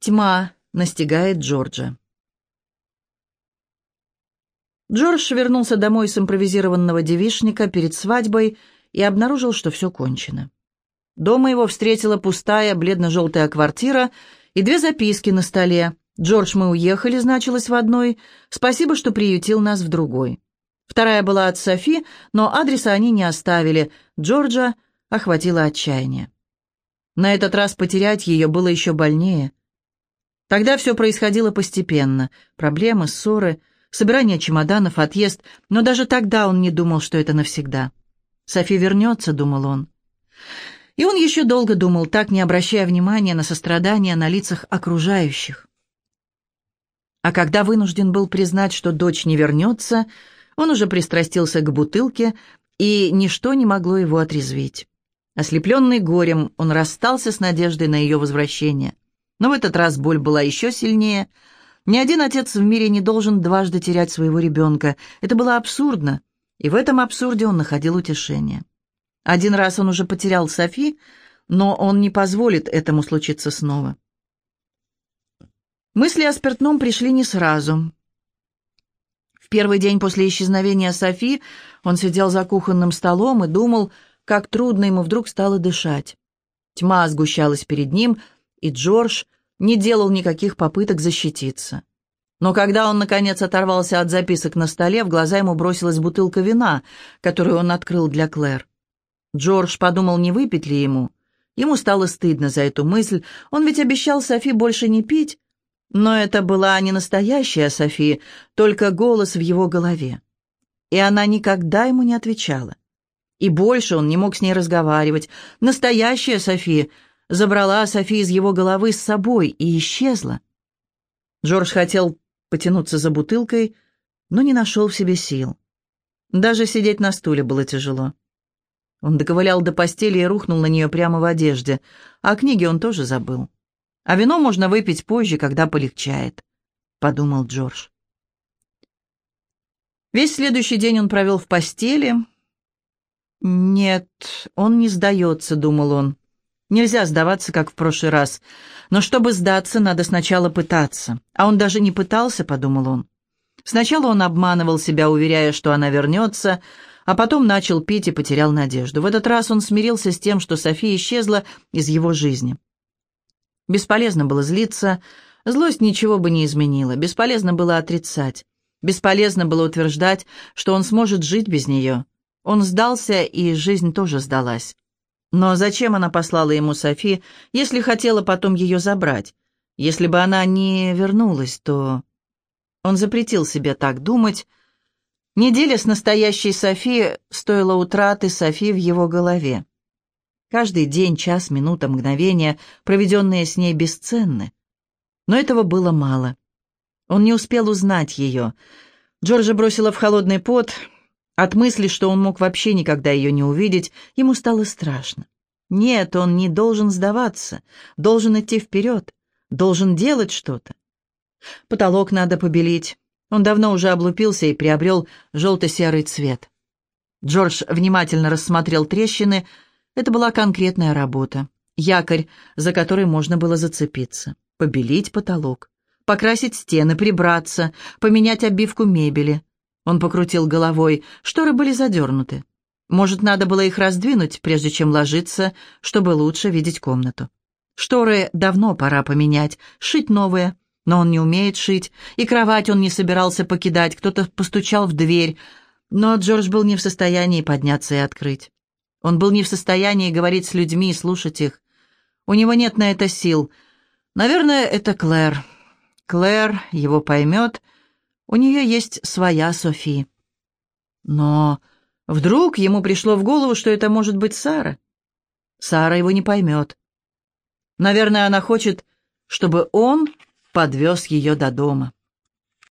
Тьма настигает Джорджа. Джордж вернулся домой с импровизированного девишника перед свадьбой и обнаружил, что все кончено. Дома его встретила пустая бледно-желтая квартира и две записки на столе. «Джордж, мы уехали», значилось в одной. «Спасибо, что приютил нас в другой». Вторая была от Софи, но адреса они не оставили. Джорджа охватило отчаяние. На этот раз потерять ее было еще больнее. Тогда все происходило постепенно. Проблемы, ссоры, собирание чемоданов, отъезд. Но даже тогда он не думал, что это навсегда. «Софи вернется», — думал он. И он еще долго думал, так не обращая внимания на сострадание на лицах окружающих. А когда вынужден был признать, что дочь не вернется, он уже пристрастился к бутылке, и ничто не могло его отрезвить. Ослепленный горем, он расстался с надеждой на ее возвращение. Но в этот раз боль была еще сильнее. Ни один отец в мире не должен дважды терять своего ребенка. Это было абсурдно, и в этом абсурде он находил утешение. Один раз он уже потерял Софи, но он не позволит этому случиться снова. Мысли о спиртном пришли не сразу. В первый день после исчезновения Софи он сидел за кухонным столом и думал, как трудно ему вдруг стало дышать. Тьма сгущалась перед ним, и Джордж не делал никаких попыток защититься. Но когда он, наконец, оторвался от записок на столе, в глаза ему бросилась бутылка вина, которую он открыл для Клэр. Джордж подумал, не выпить ли ему. Ему стало стыдно за эту мысль. Он ведь обещал Софи больше не пить. Но это была не настоящая Софи, только голос в его голове. И она никогда ему не отвечала. И больше он не мог с ней разговаривать. Настоящая Софи забрала Софи из его головы с собой и исчезла. Джордж хотел потянуться за бутылкой, но не нашел в себе сил. Даже сидеть на стуле было тяжело. Он доковылял до постели и рухнул на нее прямо в одежде, а книги он тоже забыл. А вино можно выпить позже, когда полегчает, — подумал Джордж. Весь следующий день он провел в постели. «Нет, он не сдается», — думал он. Нельзя сдаваться, как в прошлый раз. Но чтобы сдаться, надо сначала пытаться. А он даже не пытался, подумал он. Сначала он обманывал себя, уверяя, что она вернется, а потом начал пить и потерял надежду. В этот раз он смирился с тем, что София исчезла из его жизни. Бесполезно было злиться, злость ничего бы не изменила, бесполезно было отрицать, бесполезно было утверждать, что он сможет жить без нее. Он сдался, и жизнь тоже сдалась. Но зачем она послала ему Софи, если хотела потом ее забрать? Если бы она не вернулась, то... Он запретил себе так думать. Неделя с настоящей Софи стоила утраты Софи в его голове. Каждый день, час, минута, мгновение, проведенные с ней, бесценны. Но этого было мало. Он не успел узнать ее. Джорджа бросила в холодный пот, от мысли, что он мог вообще никогда ее не увидеть, ему стало страшно. Нет, он не должен сдаваться, должен идти вперед, должен делать что-то. Потолок надо побелить. Он давно уже облупился и приобрел желто-серый цвет. Джордж внимательно рассмотрел трещины. Это была конкретная работа. Якорь, за который можно было зацепиться. Побелить потолок. Покрасить стены, прибраться, поменять обивку мебели. Он покрутил головой. Шторы были задернуты. Может, надо было их раздвинуть, прежде чем ложиться, чтобы лучше видеть комнату. Шторы давно пора поменять, шить новые. Но он не умеет шить, и кровать он не собирался покидать. Кто-то постучал в дверь, но Джордж был не в состоянии подняться и открыть. Он был не в состоянии говорить с людьми и слушать их. У него нет на это сил. Наверное, это Клэр. Клэр его поймет, — у нее есть своя Софи. Но вдруг ему пришло в голову, что это может быть Сара. Сара его не поймет. Наверное, она хочет, чтобы он подвез ее до дома.